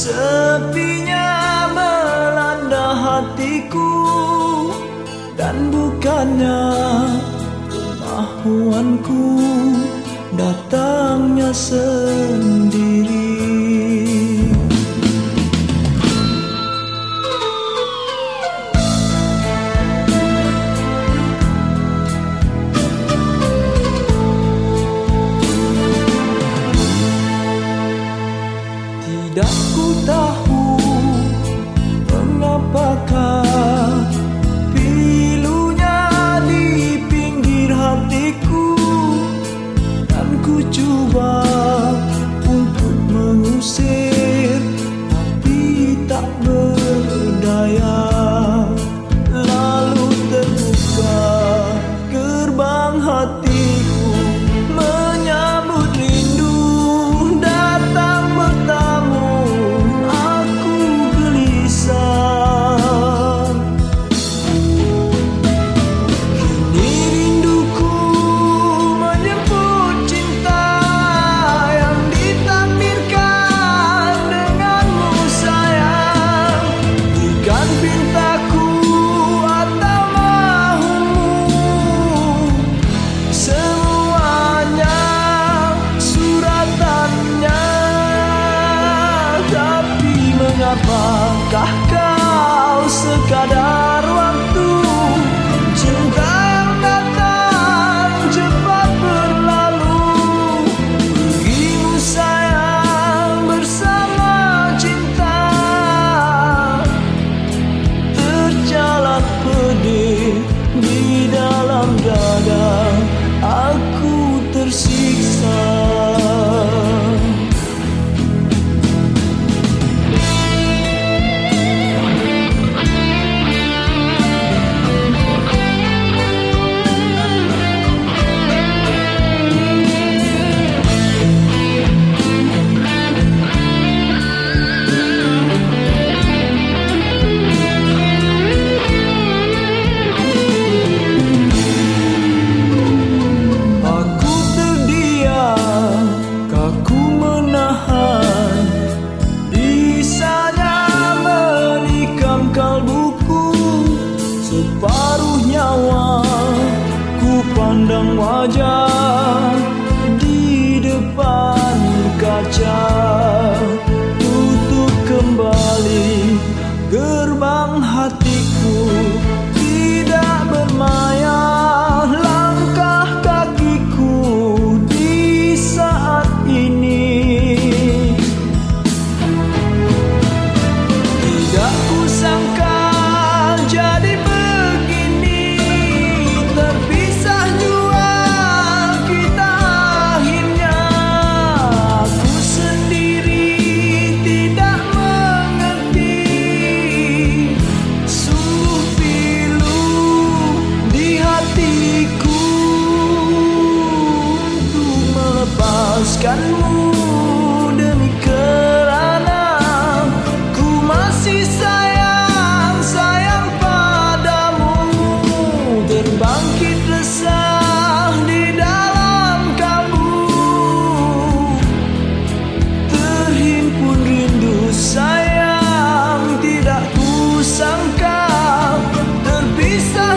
Sepinya melanda hatiku Dan bukannya kemahuanku Datangnya sendiri. Tidak ku tahu mengapakah pilunya di pinggir hatiku. Dan ku coba untuk mengusir mengapakah kau sekadar waktu Cinta datang cepat berlalu? Pergimu sayang bersama cinta. Terjalan pedih di dalam dada Aku tersiksa pandang wajah melepaskanmu demi kerana Ku masih sayang, sayang padamu. Terbangkit resah di dalam kalbu Terhimpun rindu sayang Tidak kusangka Terpisah